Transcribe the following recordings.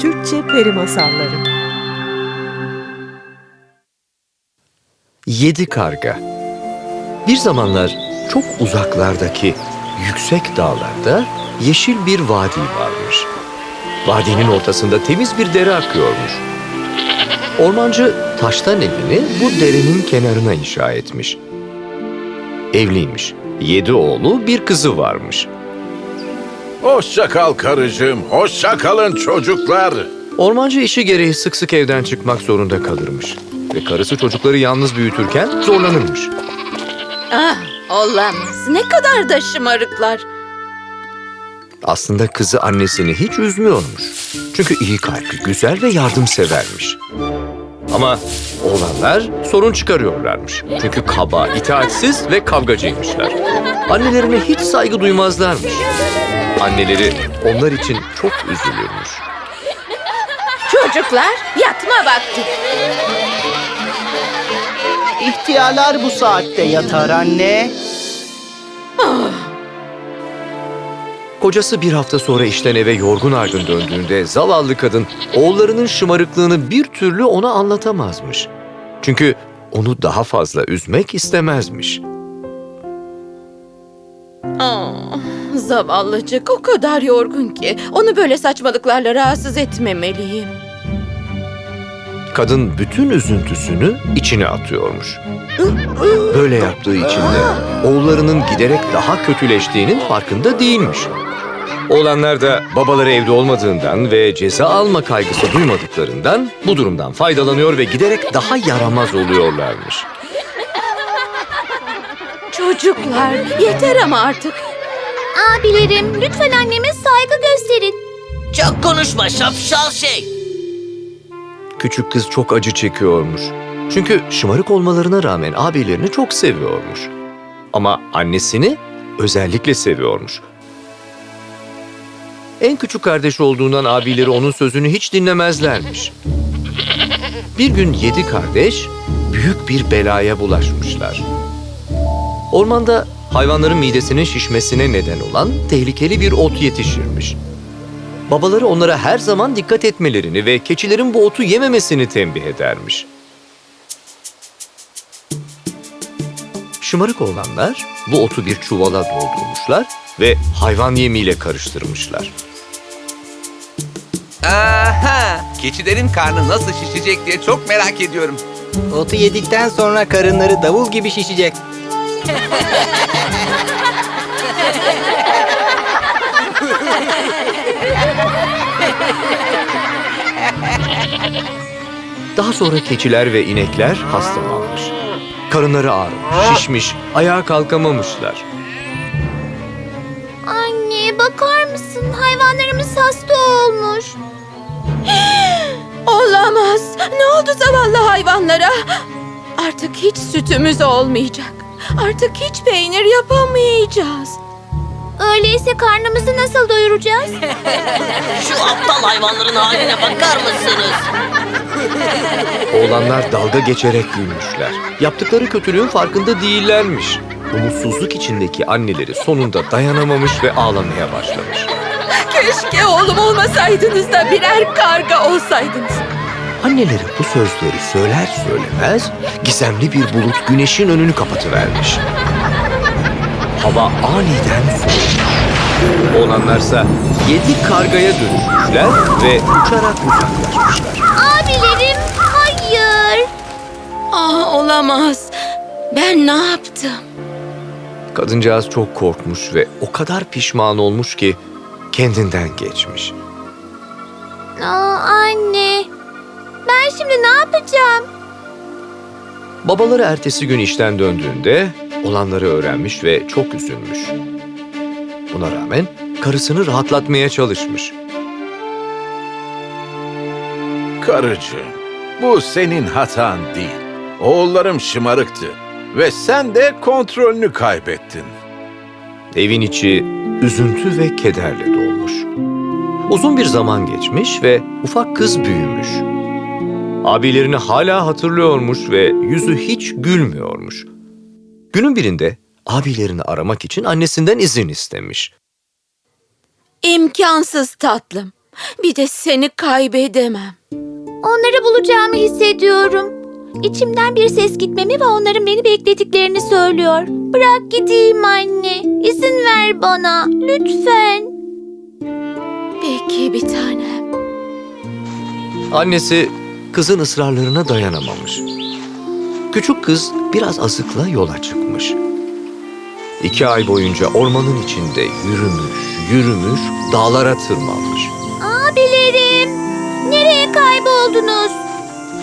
Türkçe Peri Masalları Yedi Karga Bir zamanlar çok uzaklardaki yüksek dağlarda yeşil bir vadi varmış. Vadinin ortasında temiz bir dere akıyormuş. Ormancı taştan evini bu derenin kenarına inşa etmiş. Evliymiş. Yedi oğlu bir kızı varmış. Hoşça kal karıcığım, hoşça kalın çocuklar. Ormancı işi gereği sık sık evden çıkmak zorunda kalırmış. Ve karısı çocukları yalnız büyütürken zorlanırmış. Ah, olamaz. Ne kadar da şımarıklar. Aslında kızı annesini hiç üzmüyormuş. Çünkü iyi kalpli, güzel ve yardımsevermiş. Ama oğlanlar sorun çıkarıyorlarmış. Çünkü kaba, itaatsiz ve kavgacıymışlar. Annelerine hiç saygı duymazlarmış. Anneleri onlar için çok üzülürmüş. Çocuklar, yatma vakti. İhtiyarlar bu saatte yatar anne. Kocası bir hafta sonra işten eve yorgun argın döndüğünde zavallı kadın oğullarının şımarıklığını bir türlü ona anlatamazmış. Çünkü onu daha fazla üzmek istemezmiş. Ah, zavallıcık o kadar yorgun ki. Onu böyle saçmalıklarla rahatsız etmemeliyim. Kadın bütün üzüntüsünü içine atıyormuş. Böyle yaptığı için de oğullarının giderek daha kötüleştiğinin farkında değilmiş. Oğlanlar da babaları evde olmadığından ve ceza alma kaygısı duymadıklarından bu durumdan faydalanıyor ve giderek daha yaramaz oluyorlarmış. Çocuklar, yeter ama artık. Abilerim lütfen anneme saygı gösterin. Çok konuşma şapşal şey. Küçük kız çok acı çekiyormuş. Çünkü şımarık olmalarına rağmen abilerini çok seviyormuş. Ama annesini özellikle seviyormuş. En küçük kardeş olduğundan abileri onun sözünü hiç dinlemezlermiş. Bir gün yedi kardeş büyük bir belaya bulaşmışlar. Ormanda hayvanların midesinin şişmesine neden olan tehlikeli bir ot yetişirmiş. Babaları onlara her zaman dikkat etmelerini ve keçilerin bu otu yememesini tembih edermiş. Şımarık olanlar bu otu bir çuvala doldurmuşlar ve hayvan yemiyle karıştırmışlar. Aha! Keçilerin karnı nasıl şişecek diye çok merak ediyorum. Otu yedikten sonra karınları davul gibi şişecek. Daha sonra keçiler ve inekler hastalanmış. Karınları ağrımış, şişmiş, ayağa kalkamamışlar. Anne bakar mısın hayvanlarımız hasta olmuş. Olamaz. Ne oldu zavallı hayvanlara? Artık hiç sütümüz olmayacak. Artık hiç peynir yapamayacağız. Öyleyse karnımızı nasıl doyuracağız? Şu aptal hayvanların haline bakar mısınız? Oğlanlar dalga geçerek gülmüşler. Yaptıkları kötülüğün farkında değillermiş. Umutsuzluk içindeki anneleri sonunda dayanamamış ve ağlamaya başlamış. Keşke oğlum olmasaydınız da birer karga olsaydınız. Anneleri bu sözleri söyler söylemez gizemli bir bulut güneşin önünü kapatıvermiş. Hava aniden soğumuş. Oğlanlarsa yedi kargaya dönüşmüşler ve uçarak uzaklaşmışlar. Ah olamaz. Ben ne yaptım? Kadıncağız çok korkmuş ve o kadar pişman olmuş ki kendinden geçmiş. Aa, anne. Ben şimdi ne yapacağım? Babaları ertesi gün işten döndüğünde olanları öğrenmiş ve çok üzülmüş. Buna rağmen karısını rahatlatmaya çalışmış. Karıcığım, bu senin hatan değil. Oğullarım şımarıktı ve sen de kontrolünü kaybettin. Evin içi üzüntü ve kederle dolmuş. Uzun bir zaman geçmiş ve ufak kız büyümüş. Abilerini hala hatırlıyormuş ve yüzü hiç gülmüyormuş. Günün birinde abilerini aramak için annesinden izin istemiş. İmkansız tatlım. Bir de seni kaybedemem. Onları bulacağımı hissediyorum. İçimden bir ses gitmemi ve onların beni beklediklerini söylüyor. Bırak gideyim anne. İzin ver bana. Lütfen. Peki bir tanem. Annesi kızın ısrarlarına dayanamamış. Küçük kız biraz azıkla yola çıkmış. İki ay boyunca ormanın içinde yürümüş, yürümüş, dağlara tırmanmış. Abilerim. Nereye kayboldunuz?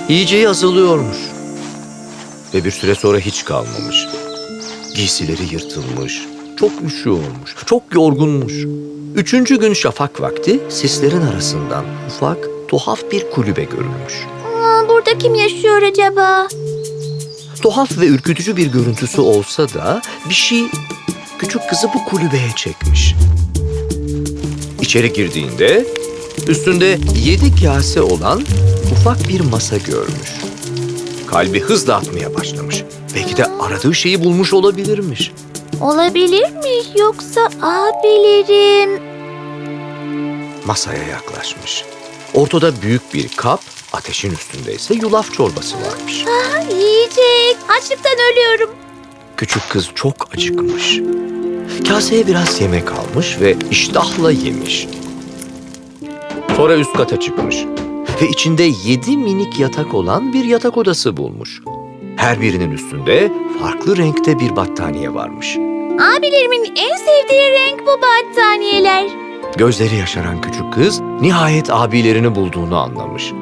İyice yazılıyormuş. Ve bir süre sonra hiç kalmamış. Giysileri yırtılmış, çok üşüyormuş, çok yorgunmuş. Üçüncü gün şafak vakti sislerin arasından ufak, tuhaf bir kulübe görülmüş. Aa, burada kim yaşıyor acaba? Tuhaf ve ürkütücü bir görüntüsü olsa da bir şey küçük kızı bu kulübeye çekmiş. İçeri girdiğinde üstünde yedi kase olan ufak bir masa görmüş. Kalbi hızla atmaya başlamış. Belki de aradığı şeyi bulmuş olabilirmiş. Olabilir mi? Yoksa abilerim? Masaya yaklaşmış. Ortada büyük bir kap, ateşin üstünde ise yulaf çorbası varmış. Ha, yiyecek. Açlıktan ölüyorum. Küçük kız çok acıkmış. Kaseye biraz yemek almış ve iştahla yemiş. Sonra üst kata çıkmış ve içinde yedi minik yatak olan bir yatak odası bulmuş. Her birinin üstünde farklı renkte bir battaniye varmış. Abilerimin en sevdiği renk bu battaniyeler. Gözleri yaşaran küçük kız nihayet abilerini bulduğunu anlamış.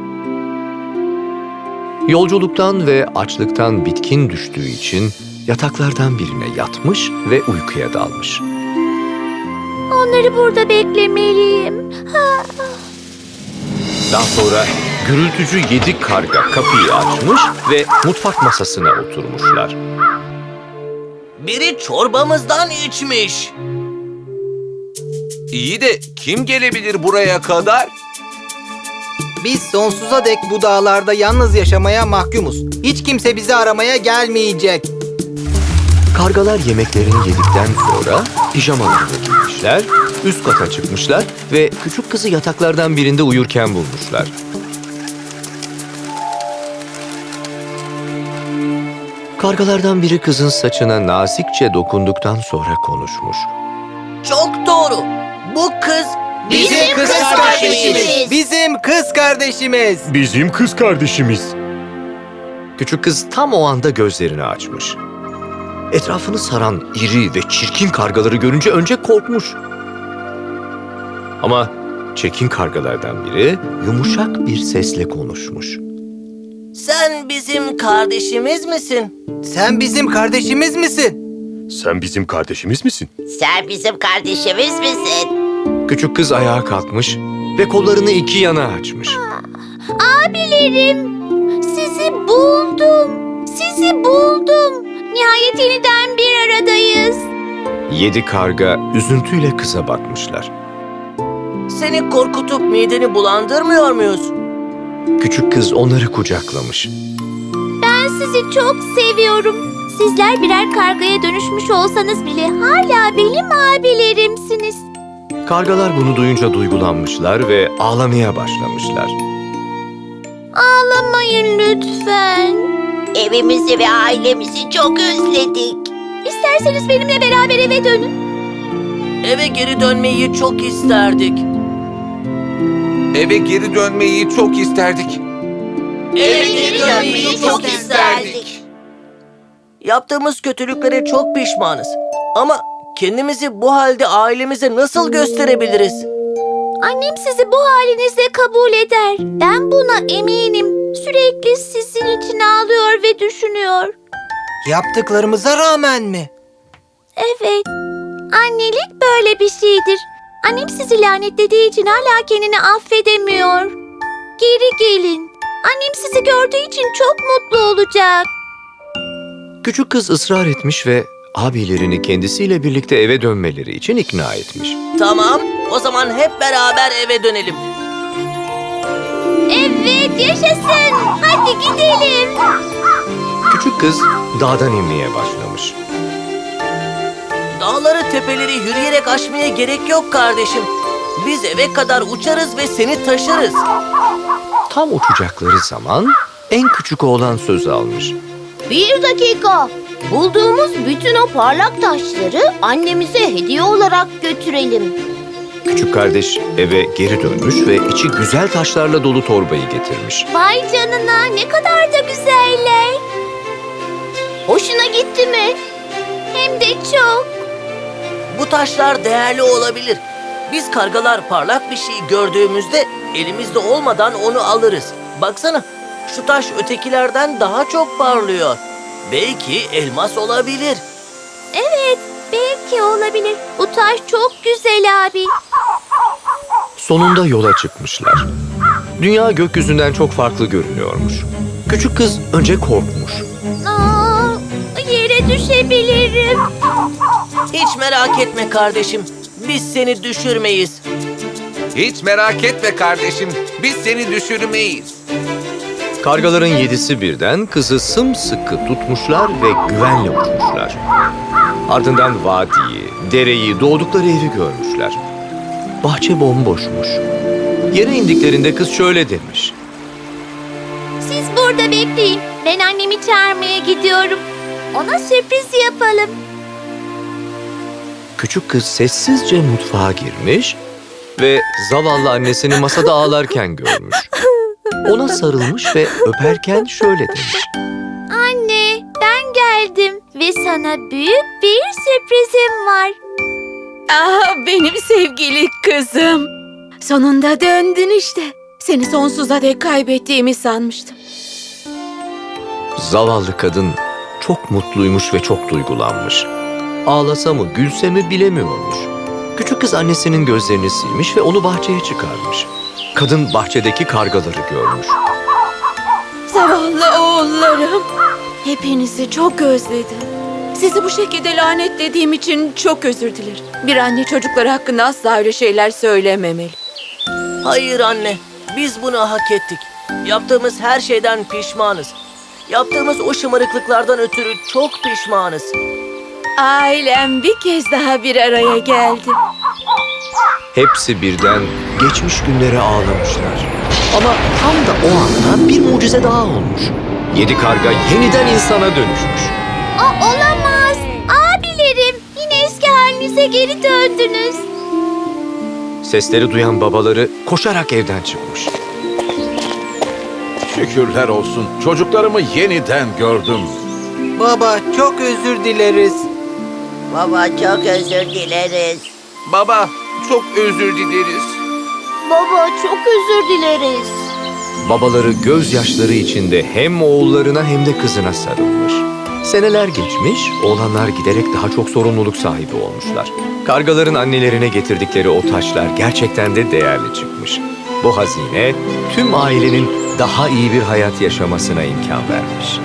Yolculuktan ve açlıktan bitkin düştüğü için yataklardan birine yatmış ve uykuya dalmış. Onları burada beklemeliyim. Ha, Daha sonra gürültücü yedi karga kapıyı açmış ve mutfak masasına oturmuşlar. Biri çorbamızdan içmiş. İyi de kim gelebilir buraya kadar? Biz sonsuza dek bu dağlarda yalnız yaşamaya mahkumuz. Hiç kimse bizi aramaya gelmeyecek. Kargalar yemeklerini yedikten sonra pijamalarını giymişler, üst kata çıkmışlar ve küçük kızı yataklardan birinde uyurken bulmuşlar. Kargalardan biri kızın saçına nazikçe dokunduktan sonra konuşmuş. Çok doğru. Bu kız Bizim kız kardeşimiz. Bizim kız kardeşimiz. Bizim kız kardeşimiz. Küçük kız tam o anda gözlerini açmış. Etrafını saran iri ve çirkin kargaları görünce önce korkmuş. Ama çirkin kargalardan biri yumuşak bir sesle konuşmuş. sen bizim kardeşimiz misin? Sen bizim kardeşimiz misin? Sen bizim kardeşimiz misin? Sen bizim kardeşimiz misin? Küçük kız ayağa kalkmış ve kollarını iki yana açmış. Abilerim, sizi buldum. Sizi buldum. Nihayet yeniden bir aradayız. Yedi karga üzüntüyle kıza bakmışlar. Seni korkutup mideni bulandırmıyor muyuz? Küçük kız onları kucaklamış. Ben sizi çok seviyorum. Sizler birer kargaya dönüşmüş olsanız bile hala benim abilerimsiniz. Kargalar bunu duyunca duygulanmışlar ve ağlamaya başlamışlar. Ağlamayın lütfen. Evimizi ve ailemizi çok özledik. İsterseniz benimle beraber eve dönün. Eve geri dönmeyi çok isterdik. Eve geri dönmeyi çok isterdik. Eve geri dönmeyi çok isterdik. Yaptığımız kötülüklere çok pişmanız. Ama kendimizi bu halde ailemize nasıl gösterebiliriz? Annem sizi bu halinizle kabul eder. Ben buna eminim. Sürekli sizin için ağlıyor ve düşünüyor. Yaptıklarımıza rağmen mi? Evet. Annelik böyle bir şeydir. Annem sizi lanetlediği için hala kendini affedemiyor. Geri gelin. Annem sizi gördüğü için çok mutlu olacak. Küçük kız ısrar etmiş ve abilerini kendisiyle birlikte eve dönmeleri için ikna etmiş. Tamam, o zaman hep beraber eve dönelim. Evet yaşasın. Hadi gidelim. Küçük kız dağdan inmeye başlamış. Dağları tepeleri yürüyerek aşmaya gerek yok kardeşim. Biz eve kadar uçarız ve seni taşırız. Tam uçacakları zaman en küçük oğlan söz almış. Bir dakika. Bulduğumuz bütün o parlak taşları annemize hediye olarak götürelim. Küçük kardeş eve geri dönmüş ve içi güzel taşlarla dolu torbayı getirmiş. Vay canına ne kadar da güzeller. Hoşuna gitti mi? Hem de çok. Bu taşlar değerli olabilir. Biz kargalar parlak bir şey gördüğümüzde elimizde olmadan onu alırız. Baksana şu taş ötekilerden daha çok parlıyor. Belki elmas olabilir. Evet, belki olabilir. Bu taş çok güzel abi. Sonunda yola çıkmışlar. Dünya gökyüzünden çok farklı görünüyormuş. Küçük kız önce korkmuş. Aa, yere düşebilirim. Hiç merak etme kardeşim. Biz seni düşürmeyiz. Hiç merak etme kardeşim. Biz seni düşürmeyiz. Kargaların yedisi birden kızı sımsıkı tutmuşlar ve güvenle uçmuşlar. Ardından vadiyi, dereyi, doğdukları evi görmüşler. Bahçe bomboşmuş. Yere indiklerinde kız şöyle demiş. Siz burada bekleyin. Ben annemi çağırmaya gidiyorum. Ona sürpriz yapalım. Küçük kız sessizce mutfağa girmiş ve zavallı annesini masada ağlarken görmüş. Ona sarılmış ve öperken şöyle demiş. Anne, ben geldim ve sana büyük bir sürprizim var. Ah benim sevgili kızım. Sonunda döndün işte. Seni sonsuza dek kaybettiğimi sanmıştım. Zavallı kadın çok mutluymuş ve çok duygulanmış. Ağlasa mı gülse mi bilemiyormuş. Küçük kız annesinin gözlerini silmiş ve onu bahçeye çıkarmış. Kadın bahçedeki kargaları görmüş. Zavallı oğullarım. Hepinizi çok özledim. Sizi bu şekilde lanetlediğim için çok özür dilerim. Bir anne çocukları hakkında asla öyle şeyler söylememeli. Hayır anne, biz bunu hak ettik. Yaptığımız her şeyden pişmanız. Yaptığımız o şımarıklıklardan ötürü çok pişmanız. Ailem bir kez daha bir araya geldi. Hepsi birden geçmiş günlere ağlamışlar. Ama tam da o anda bir mucize daha olmuş. Yedi karga yeniden insana dönüşmüş. O olamaz. Halinize geri döndünüz. Sesleri duyan babaları koşarak evden çıkmış. Şükürler olsun. Çocuklarımı yeniden gördüm. Baba çok özür dileriz. Baba çok özür dileriz. Baba çok özür dileriz. Baba çok özür dileriz. Babaları gözyaşları içinde hem oğullarına hem de kızına sarılmış. Seneler geçmiş, oğlanlar giderek daha çok sorumluluk sahibi olmuşlar. Kargaların annelerine getirdikleri o taşlar gerçekten de değerli çıkmış. Bu hazine tüm ailenin daha iyi bir hayat yaşamasına imkan vermiş.